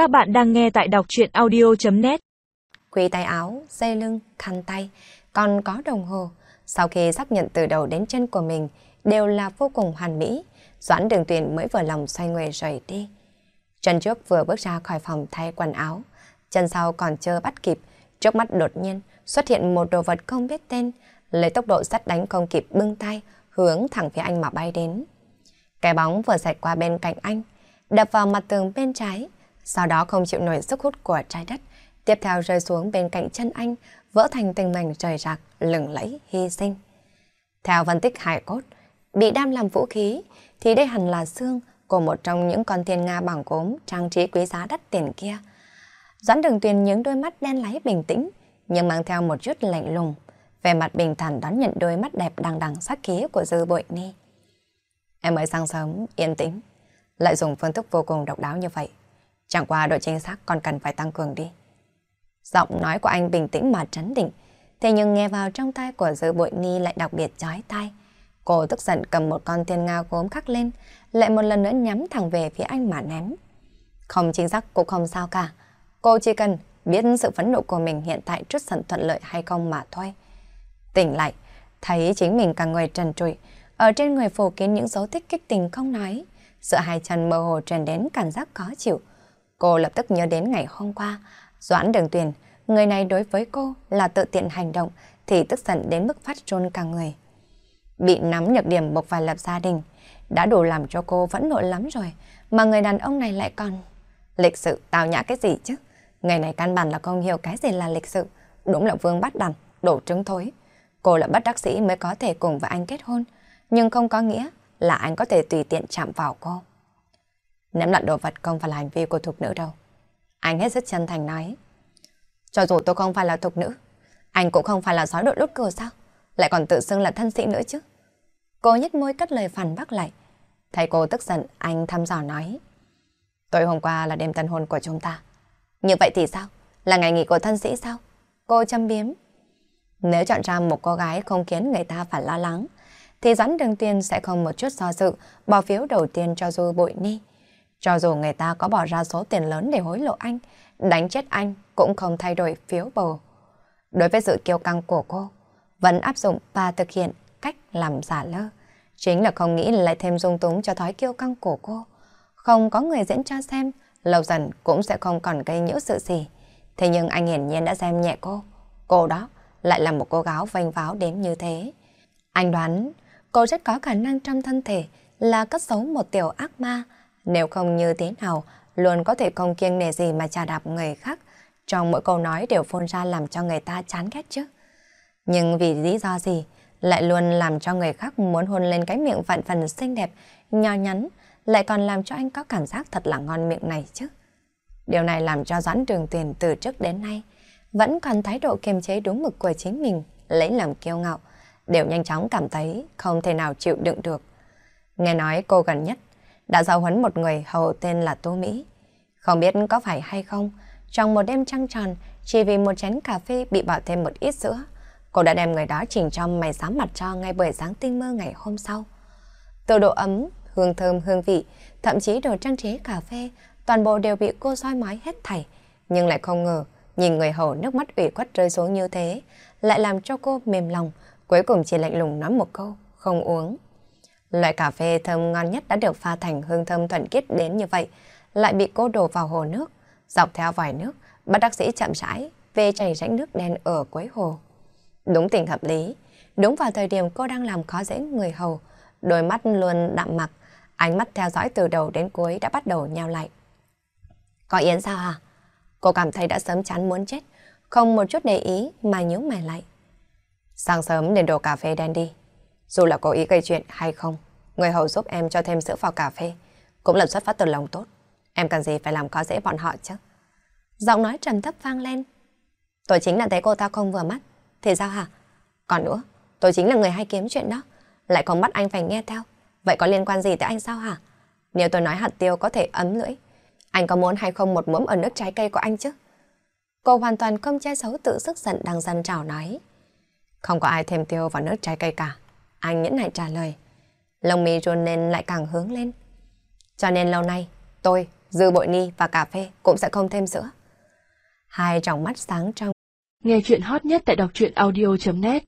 Các bạn đang nghe tại đọc chuyện audio.net Quy tay áo, dây lưng, khăn tay, còn có đồng hồ. Sau khi xác nhận từ đầu đến chân của mình đều là vô cùng hoàn mỹ, Doãn đường tuyển mới vừa lòng xoay người rời đi. Chân trước vừa bước ra khỏi phòng thay quần áo, chân sau còn chưa bắt kịp, trước mắt đột nhiên xuất hiện một đồ vật không biết tên, lấy tốc độ sắt đánh không kịp bưng tay, hướng thẳng phía anh mà bay đến. Cái bóng vừa sạch qua bên cạnh anh, đập vào mặt tường bên trái, sau đó không chịu nổi sức hút của trái đất, tiếp theo rơi xuống bên cạnh chân anh, vỡ thành từng mảnh rời rạc, lừng lẫy, hy sinh. Theo phân tích hải cốt, bị đam làm vũ khí, thì đây hẳn là xương của một trong những con thiên Nga bằng gốm trang trí quý giá đắt tiền kia. Doãn đường tuyền những đôi mắt đen láy bình tĩnh, nhưng mang theo một chút lạnh lùng, về mặt bình thản đón nhận đôi mắt đẹp đằng đằng sắc khí của dư bội ni. Em mới sáng sớm, yên tĩnh, lại dùng phương thức vô cùng độc đáo như vậy. Chẳng qua độ chính xác còn cần phải tăng cường đi. Giọng nói của anh bình tĩnh mà trấn định, thế nhưng nghe vào trong tai của dự bội ni lại đặc biệt chói tai. Cô tức giận cầm một con thiên nga gốm khắc lên, lại một lần nữa nhắm thẳng về phía anh mà ném. Không chính xác cũng không sao cả. Cô chỉ cần biết sự phẫn nộ của mình hiện tại trước sẵn thuận lợi hay không mà thôi. Tỉnh lại, thấy chính mình càng người trần trụi, ở trên người phổ kiến những dấu tích kích tình không nói. sợ hai chân mơ hồ truyền đến cảm giác khó chịu. Cô lập tức nhớ đến ngày hôm qua, Doãn Đường Tuyền, người này đối với cô là tự tiện hành động thì tức giận đến mức phát trôn cả người. Bị nắm nhược điểm bộc phải lập gia đình, đã đủ làm cho cô vẫn nộ lắm rồi, mà người đàn ông này lại còn... Lịch sự tào nhã cái gì chứ? Ngày này căn bản là không hiểu cái gì là lịch sự, đúng là vương bắt đằng, đổ trứng thối. Cô là bất đắc sĩ mới có thể cùng với anh kết hôn, nhưng không có nghĩa là anh có thể tùy tiện chạm vào cô. Ném lặn đồ vật không phải là hành vi của thục nữ đâu. Anh hết sức chân thành nói. Cho dù tôi không phải là thục nữ, anh cũng không phải là sói đội lút cờ sao? Lại còn tự xưng là thân sĩ nữa chứ. Cô nhếch môi cất lời phản bác lại. Thấy cô tức giận, anh thăm dò nói. Tối hôm qua là đêm tân hôn của chúng ta. Như vậy thì sao? Là ngày nghỉ của thân sĩ sao? Cô châm biếm. Nếu chọn ra một cô gái không khiến người ta phải lo lắng, thì Doãn Đường Tiên sẽ không một chút do dự bỏ phiếu đầu tiên cho Du Bội Ni. Cho dù người ta có bỏ ra số tiền lớn để hối lộ anh, đánh chết anh cũng không thay đổi phiếu bầu. Đối với sự kiêu căng của cô, vẫn áp dụng và thực hiện cách làm giả lơ. Chính là không nghĩ lại thêm dung túng cho thói kiêu căng của cô. Không có người diễn cho xem, lâu dần cũng sẽ không còn gây nhiễu sự gì. Thế nhưng anh hiển nhiên đã xem nhẹ cô. Cô đó lại là một cô gái vênh váo đến như thế. Anh đoán cô rất có khả năng trong thân thể là cất giấu một tiểu ác ma. Nếu không như thế nào, luôn có thể không kiêng nề gì mà trà đạp người khác. Trong mỗi câu nói đều phun ra làm cho người ta chán ghét chứ. Nhưng vì lý do gì, lại luôn làm cho người khác muốn hôn lên cái miệng vạn phần xinh đẹp, nho nhắn, lại còn làm cho anh có cảm giác thật là ngon miệng này chứ. Điều này làm cho Doãn Trường Tuyền từ trước đến nay vẫn còn thái độ kiềm chế đúng mực của chính mình, lấy làm kiêu ngạo, đều nhanh chóng cảm thấy không thể nào chịu đựng được. Nghe nói cô gần nhất đã giao huấn một người hầu tên là Tô Mỹ. Không biết có phải hay không, trong một đêm trăng tròn, chỉ vì một chén cà phê bị bỏ thêm một ít sữa, cô đã đem người đó chỉnh trong mày sáng mặt cho ngay buổi sáng tinh mơ ngày hôm sau. Từ độ ấm, hương thơm hương vị, thậm chí đồ trang trí cà phê, toàn bộ đều bị cô soi mói hết thảy. Nhưng lại không ngờ, nhìn người hầu nước mắt ủy quất rơi xuống như thế, lại làm cho cô mềm lòng, cuối cùng chỉ lạnh lùng nói một câu, không uống. Loại cà phê thơm ngon nhất đã được pha thành hương thơm thuần khiết đến như vậy, lại bị cô đổ vào hồ nước, dọc theo vòi nước, bắt đắc sĩ chậm rãi về chảy rãnh nước đen ở cuối hồ. Đúng tình hợp lý, đúng vào thời điểm cô đang làm khó dễ người hầu, đôi mắt luôn đạm mặc, ánh mắt theo dõi từ đầu đến cuối đã bắt đầu nhao lại. Có Yến sao à? Cô cảm thấy đã sớm chán muốn chết, không một chút để ý mà nhíu mày lại. Sáng sớm nên đổ cà phê đen đi. Dù là cố ý gây chuyện hay không, người hầu giúp em cho thêm sữa vào cà phê, cũng là xuất phát từ lòng tốt. Em cần gì phải làm khó dễ bọn họ chứ? Giọng nói trầm thấp vang lên. Tôi chính là thấy cô ta không vừa mắt. Thì sao hả? Còn nữa, tôi chính là người hay kiếm chuyện đó. Lại còn bắt anh phải nghe theo. Vậy có liên quan gì tới anh sao hả? Nếu tôi nói hạt tiêu có thể ấm lưỡi, anh có muốn hay không một muỗng ở nước trái cây của anh chứ? Cô hoàn toàn không che xấu tự sức giận đang dần trào nói. Không có ai thêm tiêu vào nước trái cây cả. Anh nhẫn nại trả lời. Lông mi rôn lên lại càng hướng lên. Cho nên lâu nay, tôi dư bội ni và cà phê cũng sẽ không thêm sữa. Hai tròng mắt sáng trong. Nghe chuyện hot nhất tại đọc truyện audio.net